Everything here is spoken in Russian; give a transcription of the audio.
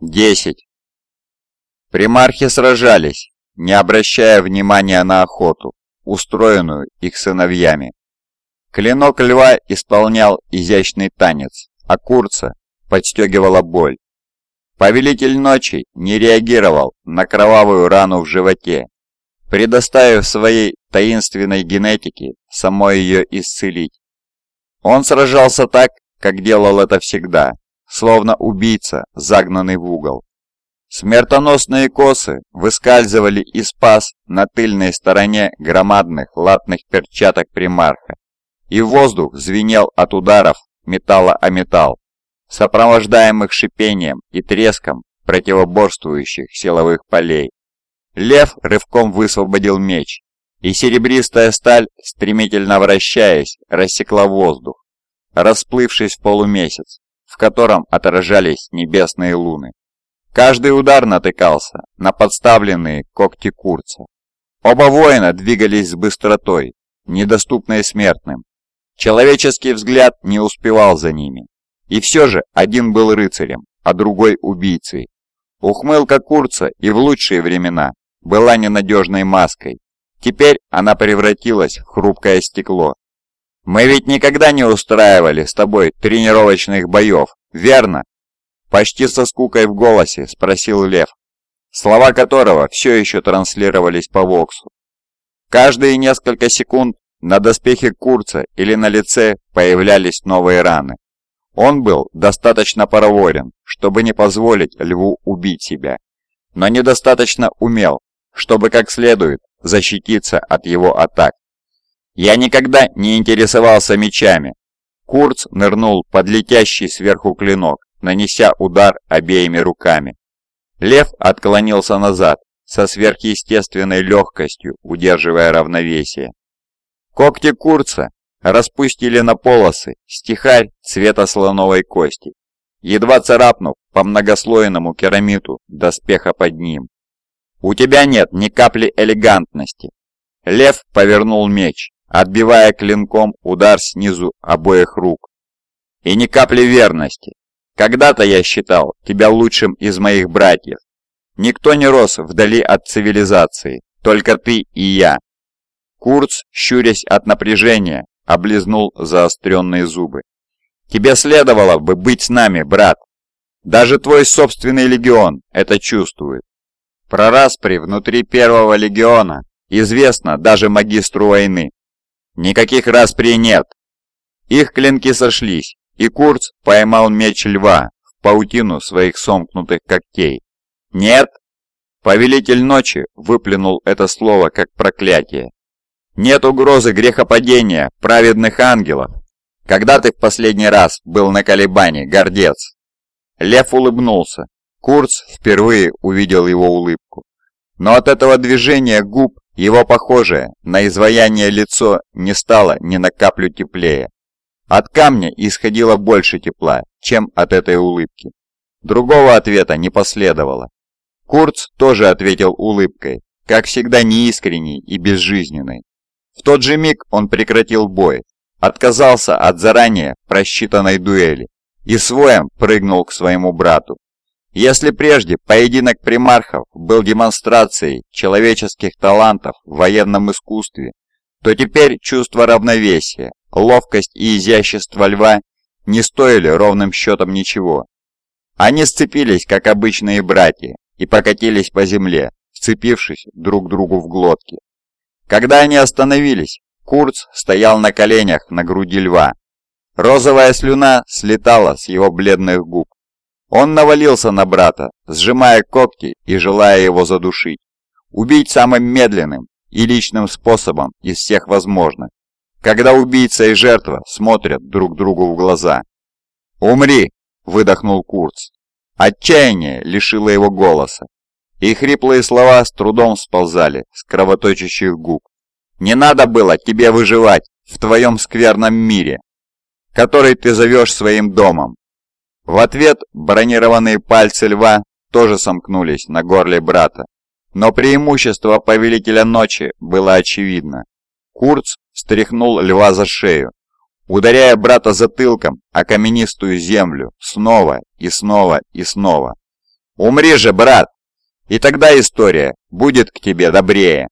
Десять. Примархи сражались, не обращая внимания на охоту, устроенную их сыновьями. Клинок льва исполнял изящный танец, а курца подстегивала боль. Повелитель ночи не реагировал на кровавую рану в животе, предоставив своей таинственной генетике самой ее исцелить. Он сражался так, как делал это всегда, словно убийца, загнанный в угол. Смертоносные косы выскальзывали из паз на тыльной стороне громадных латных перчаток примарха, и воздух звенел от ударов металла о металл, сопровождаемых шипением и треском противоборствующих силовых полей. Лев рывком высвободил меч, и серебристая сталь, стремительно вращаясь, рассекла воздух, расплывшись в полумесяц, в котором отражались небесные луны. Каждый удар натыкался на подставленные когти курца. Оба воина двигались с быстротой, недоступной смертным. Человеческий взгляд не успевал за ними. И все же один был рыцарем, а другой убийцей. Ухмылка Курца и в лучшие времена была ненадежной маской. Теперь она превратилась в хрупкое стекло. «Мы ведь никогда не устраивали с тобой тренировочных боев, верно?» Почти со скукой в голосе спросил Лев, слова которого все еще транслировались по Воксу. Каждые несколько секунд на доспехе Курца или на лице появлялись новые раны. Он был достаточно проворен, чтобы не позволить льву убить себя, но недостаточно умел, чтобы как следует защититься от его атак. Я никогда не интересовался мечами. Курц нырнул под летящий сверху клинок, нанеся удар обеими руками. Лев отклонился назад, со сверхъестественной легкостью, удерживая равновесие. Когти Курца распустили на полосы стихарь цвета слоновой кости, едва царапнув по многослойному керамиту доспеха под ним. «У тебя нет ни капли элегантности!» Лев повернул меч, отбивая клинком удар снизу обоих рук. «И ни капли верности! Когда-то я считал тебя лучшим из моих братьев. Никто не рос вдали от цивилизации, только ты и я!» Курц, щурясь от напряжения, облизнул заостренные зубы. «Тебе следовало бы быть с нами, брат. Даже твой собственный легион это чувствует. Про распри внутри первого легиона известно даже магистру войны. Никаких распри нет. Их клинки сошлись, и Курц поймал меч льва в паутину своих сомкнутых когтей. «Нет!» Повелитель ночи выплюнул это слово как проклятие. Нет угрозы грехопадения праведных ангелов. Когда ты в последний раз был на колебании, гордец?» Лев улыбнулся. Курц впервые увидел его улыбку. Но от этого движения губ его похожее на изваяние лицо не стало ни на каплю теплее. От камня исходило больше тепла, чем от этой улыбки. Другого ответа не последовало. Курц тоже ответил улыбкой, как всегда неискренней и безжизненной. В тот же миг он прекратил бой, отказался от заранее просчитанной дуэли и своем прыгнул к своему брату. Если прежде поединок примархов был демонстрацией человеческих талантов в военном искусстве, то теперь чувство равновесия, ловкость и изящество льва не стоили ровным счетом ничего. Они сцепились, как обычные братья, и покатились по земле, вцепившись друг другу в глотки. Когда они остановились, Курц стоял на коленях на груди льва. Розовая слюна слетала с его бледных губ. Он навалился на брата, сжимая когти и желая его задушить. Убить самым медленным и личным способом из всех возможных, когда убийца и жертва смотрят друг другу в глаза. «Умри!» – выдохнул Курц. Отчаяние лишило его голоса и хриплые слова с трудом сползали с кровоточащих губ. «Не надо было тебе выживать в твоем скверном мире, который ты зовешь своим домом!» В ответ бронированные пальцы льва тоже сомкнулись на горле брата, но преимущество Повелителя Ночи было очевидно. Курц встряхнул льва за шею, ударяя брата затылком о каменистую землю снова и снова и снова. Умри же, брат, и тогда история будет к тебе добрее.